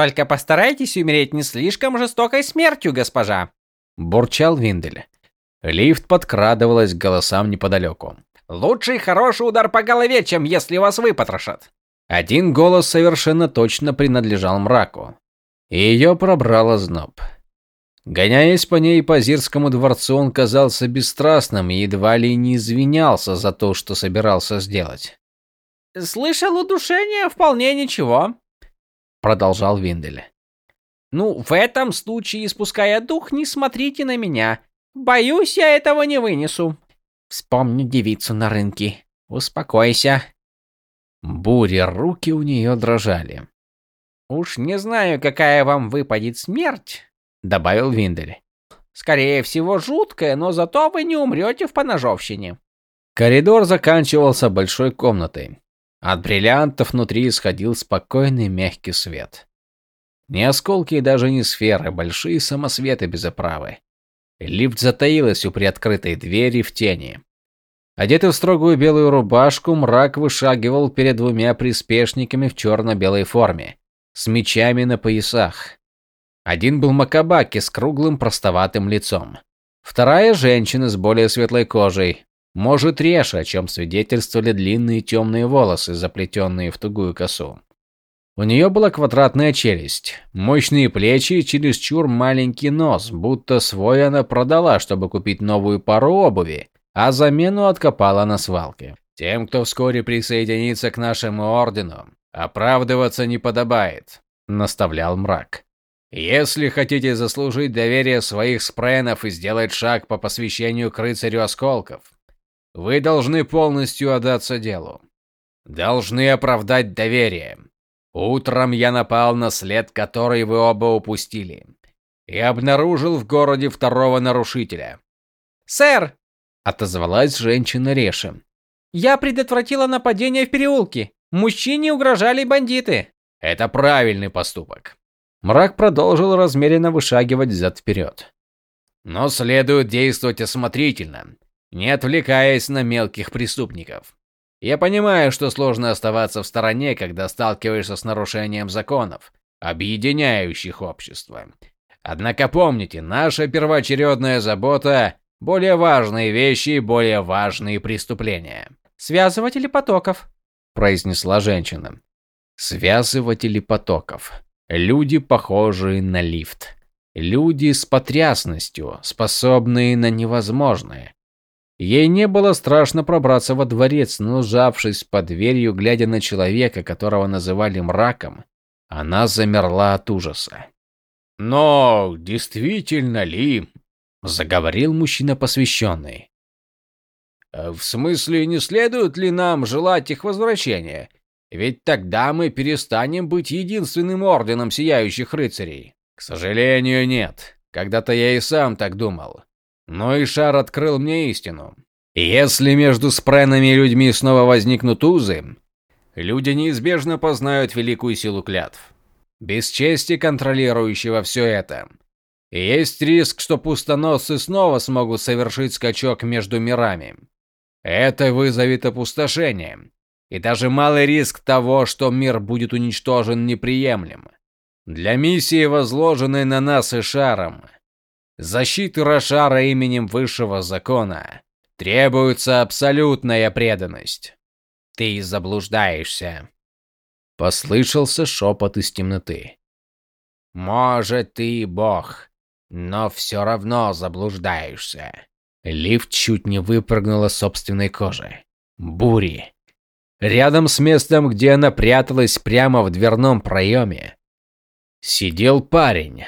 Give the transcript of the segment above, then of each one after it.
Только постарайтесь умереть не слишком жестокой смертью, госпожа. Бурчал Виндель. Лифт подкрадывалась к голосам неподалеку. Лучший хороший удар по голове, чем если вас выпотрошат. Один голос совершенно точно принадлежал мраку. Ее пробрало зноб. Гоняясь по ней по Зирскому дворцу, он казался бесстрастным и едва ли не извинялся за то, что собирался сделать. «Слышал, удушение вполне ничего», — продолжал Виндель. «Ну, в этом случае, испуская дух, не смотрите на меня. Боюсь, я этого не вынесу. Вспомни девицу на рынке. Успокойся». Буря, руки у нее дрожали. «Уж не знаю, какая вам выпадет смерть», — добавил Виндель. «Скорее всего, жуткая, но зато вы не умрете в поножовщине». Коридор заканчивался большой комнатой. От бриллиантов внутри исходил спокойный мягкий свет. Не осколки и даже не сферы, большие самосветы без оправы. Лифт затаилась у приоткрытой двери в тени. Одетый в строгую белую рубашку, мрак вышагивал перед двумя приспешниками в черно-белой форме с мечами на поясах. Один был Макабаки с круглым простоватым лицом. Вторая женщина с более светлой кожей, может реже, о чем свидетельствовали длинные темные волосы, заплетенные в тугую косу. У нее была квадратная челюсть, мощные плечи и чересчур маленький нос, будто свой она продала, чтобы купить новую пару обуви, а замену откопала на свалке. Тем, кто вскоре присоединится к нашему ордену, «Оправдываться не подобает», – наставлял мрак. «Если хотите заслужить доверие своих спренов и сделать шаг по посвящению к рыцарю осколков, вы должны полностью отдаться делу. Должны оправдать доверие. Утром я напал на след, который вы оба упустили, и обнаружил в городе второго нарушителя. «Сэр!» – отозвалась женщина Решем. «Я предотвратила нападение в переулке. Мужчине угрожали бандиты. Это правильный поступок. Мрак продолжил размеренно вышагивать взад-вперед. Но следует действовать осмотрительно, не отвлекаясь на мелких преступников. Я понимаю, что сложно оставаться в стороне, когда сталкиваешься с нарушением законов, объединяющих общество. Однако помните, наша первоочередная забота – более важные вещи и более важные преступления. Связыватели потоков, произнесла женщина. Связыватели потоков. Люди, похожие на лифт. Люди с потрясностью, способные на невозможное. Ей не было страшно пробраться во дворец, но сжавшись под дверью, глядя на человека, которого называли мраком, она замерла от ужаса. «Но действительно ли?» – заговорил мужчина посвященный. Э, в смысле, не следует ли нам желать их возвращения? Ведь тогда мы перестанем быть единственным орденом сияющих рыцарей. К сожалению, нет. Когда-то я и сам так думал. Но и шар открыл мне истину. Если между спренами и людьми снова возникнут узы, люди неизбежно познают великую силу клятв. Без чести контролирующего все это. Есть риск, что пустоносцы снова смогут совершить скачок между мирами. Это вызовет опустошение. И даже малый риск того, что мир будет уничтожен, неприемлем. Для миссии, возложенной на нас и шаром, защиты Рошара именем высшего закона, требуется абсолютная преданность. Ты заблуждаешься. Послышался шепот из темноты. Может, ты бог, но все равно заблуждаешься. Лифт чуть не выпрыгнула собственной кожи. Бури. Рядом с местом, где она пряталась прямо в дверном проеме, сидел парень.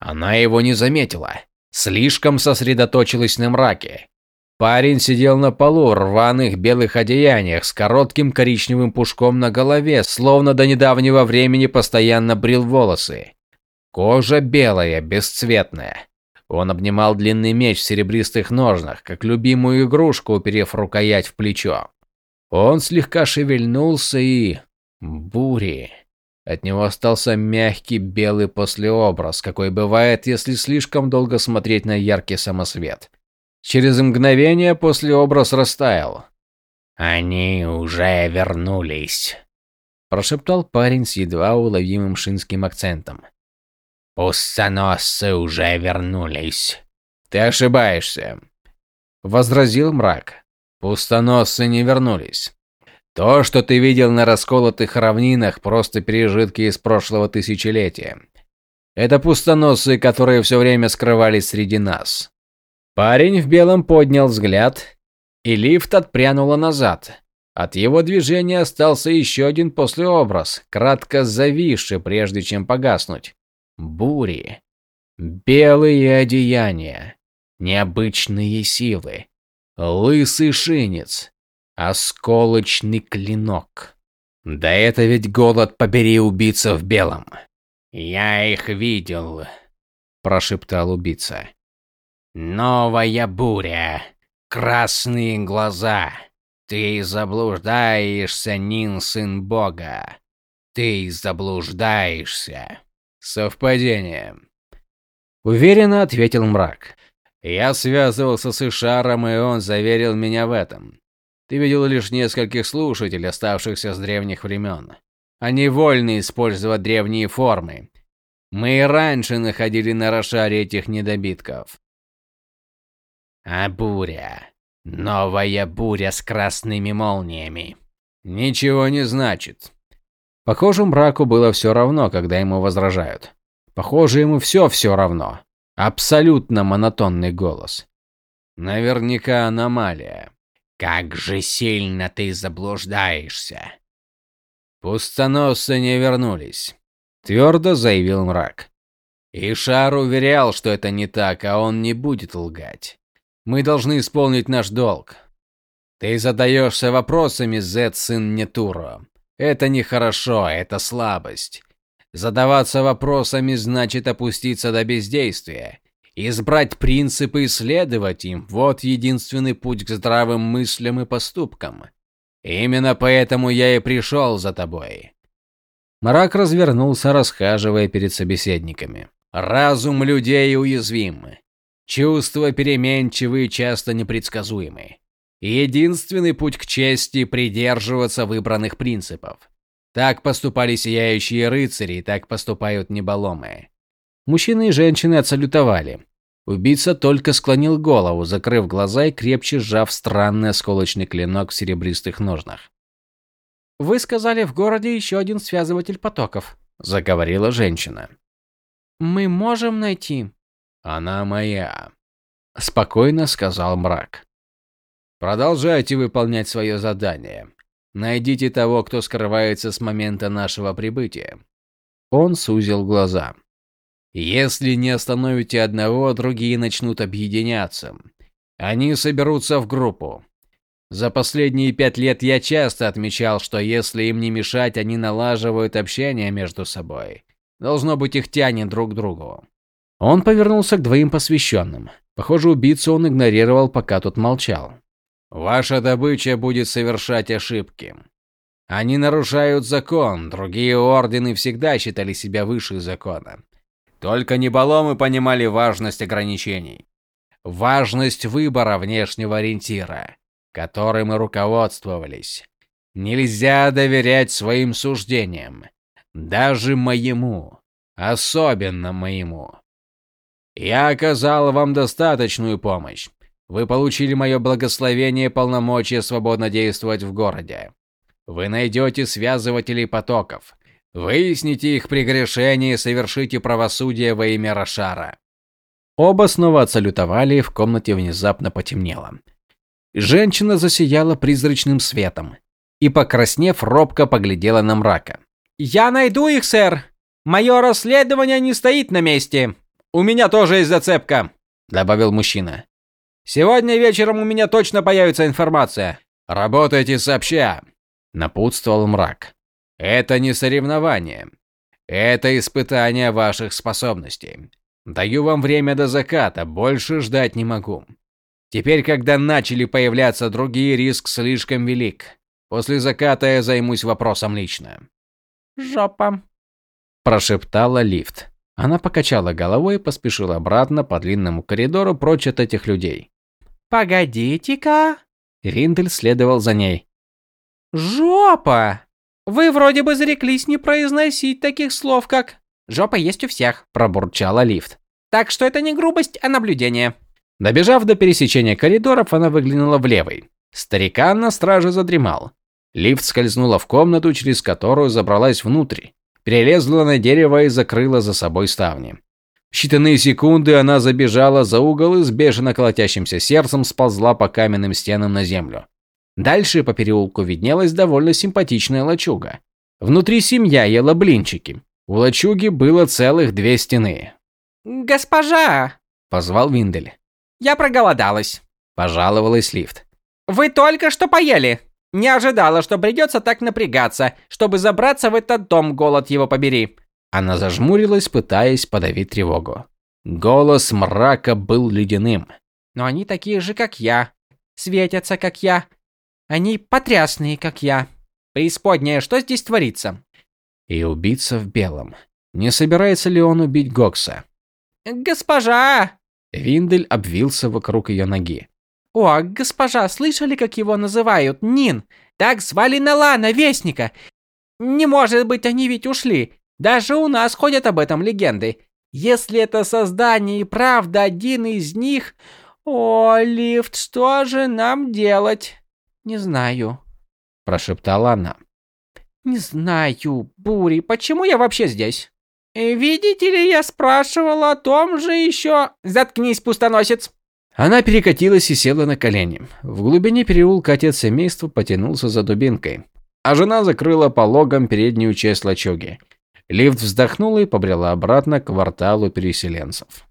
Она его не заметила. Слишком сосредоточилась на мраке. Парень сидел на полу в рваных белых одеяниях с коротким коричневым пушком на голове, словно до недавнего времени постоянно брил волосы. Кожа белая, бесцветная. Он обнимал длинный меч в серебристых ножнах, как любимую игрушку, уперев рукоять в плечо. Он слегка шевельнулся и... Бури. От него остался мягкий белый послеобраз, какой бывает, если слишком долго смотреть на яркий самосвет. Через мгновение послеобраз растаял. «Они уже вернулись», Прошептал парень с едва уловимым шинским акцентом. «Пустоносцы уже вернулись». «Ты ошибаешься», — возразил мрак. «Пустоносцы не вернулись. То, что ты видел на расколотых равнинах, просто пережитки из прошлого тысячелетия. Это пустоносцы, которые все время скрывались среди нас. Парень в белом поднял взгляд, и лифт отпрянуло назад. От его движения остался еще один послеобраз, кратко зависший, прежде чем погаснуть. Бури. Белые одеяния. Необычные силы. Лысый шинец. Осколочный клинок. Да это ведь голод побери убийца в белом. Я их видел, прошептал убийца. Новая буря. Красные глаза. Ты заблуждаешься, Нин, сын бога. Ты заблуждаешься. Совпадение. Уверенно ответил мрак. Я связывался с Ишаром, и он заверил меня в этом. Ты видел лишь нескольких слушателей, оставшихся с древних времен. Они вольны использовать древние формы. Мы и раньше находили на Рошаре этих недобитков. А буря? Новая буря с красными молниями. Ничего не значит. Похоже, мраку было все равно, когда ему возражают. Похоже, ему все все равно. Абсолютно монотонный голос. Наверняка аномалия. Как же сильно ты заблуждаешься. Пустоносы не вернулись, твердо заявил мрак. Ишар уверял, что это не так, а он не будет лгать. Мы должны исполнить наш долг. Ты задаешься вопросами, Зет, сын Нетуро. Это нехорошо, это слабость. Задаваться вопросами значит опуститься до бездействия. Избрать принципы и следовать им – вот единственный путь к здравым мыслям и поступкам. Именно поэтому я и пришел за тобой. Мрак развернулся, расхаживая перед собеседниками. Разум людей уязвим. Чувства переменчивы и часто непредсказуемы. Единственный путь к чести – придерживаться выбранных принципов. Так поступали сияющие рыцари, так поступают неболомые. Мужчины и женщины отсалютовали. Убийца только склонил голову, закрыв глаза и крепче сжав странный осколочный клинок в серебристых ножнах. «Вы сказали, в городе еще один связыватель потоков», – заговорила женщина. «Мы можем найти?» «Она моя», – спокойно сказал мрак. «Продолжайте выполнять свое задание. Найдите того, кто скрывается с момента нашего прибытия». Он сузил глаза. Если не остановите одного, другие начнут объединяться. Они соберутся в группу. За последние пять лет я часто отмечал, что если им не мешать, они налаживают общение между собой. Должно быть, их тянет друг к другу. Он повернулся к двоим посвященным. Похоже, убийцу он игнорировал, пока тот молчал. Ваша добыча будет совершать ошибки. Они нарушают закон, другие ордены всегда считали себя выше закона. Только неболомы понимали важность ограничений. Важность выбора внешнего ориентира, которым мы руководствовались. Нельзя доверять своим суждениям. Даже моему. Особенно моему. Я оказал вам достаточную помощь. Вы получили мое благословение и полномочия свободно действовать в городе. Вы найдете связывателей потоков, Выясните их прегрешение и совершите правосудие во имя Рошара. Оба снова отсалютовали, и в комнате внезапно потемнело. Женщина засияла призрачным светом и, покраснев, робко поглядела на мрака. «Я найду их, сэр! Мое расследование не стоит на месте! У меня тоже есть зацепка!» – добавил мужчина. «Сегодня вечером у меня точно появится информация!» «Работайте сообща!» – напутствовал мрак. Это не соревнование. Это испытание ваших способностей. Даю вам время до заката, больше ждать не могу. Теперь, когда начали появляться другие, риск слишком велик. После заката я займусь вопросом лично. Жопа, прошептала лифт. Она покачала головой и поспешила обратно по длинному коридору прочь от этих людей. Погодите-ка. Риндель следовал за ней. Жопа! Вы вроде бы зареклись не произносить таких слов, как «жопа есть у всех», – пробурчала лифт. Так что это не грубость, а наблюдение. Добежав до пересечения коридоров, она выглянула в левый. Старикан на страже задремал. Лифт скользнула в комнату, через которую забралась внутрь, перелезла на дерево и закрыла за собой ставни. В считанные секунды она забежала за угол и с бешено колотящимся сердцем сползла по каменным стенам на землю. Дальше по переулку виднелась довольно симпатичная лачуга. Внутри семья ела блинчики. У лачуги было целых две стены. «Госпожа!» – позвал Виндель. «Я проголодалась», – пожаловалась лифт. «Вы только что поели. Не ожидала, что придется так напрягаться, чтобы забраться в этот дом, голод его побери». Она зажмурилась, пытаясь подавить тревогу. Голос мрака был ледяным. «Но они такие же, как я. Светятся, как я. Они потрясные, как я. Преисподняя, что здесь творится?» И убийца в белом. Не собирается ли он убить Гокса? «Госпожа!» Виндель обвился вокруг ее ноги. «О, госпожа, слышали, как его называют? Нин! Так звали Налана, Вестника! Не может быть, они ведь ушли! Даже у нас ходят об этом легенды. Если это создание и правда один из них... О, Лифт, что же нам делать?» «Не знаю», – прошептала она. «Не знаю, Бури, почему я вообще здесь?» Э, «Видите ли, я спрашивал о том же еще...» «Заткнись, пустоносец!» Она перекатилась и села на колени. В глубине переулка отец семейства потянулся за дубинкой, а жена закрыла пологом переднюю часть лачуги. Лифт вздохнула и побрела обратно к кварталу переселенцев.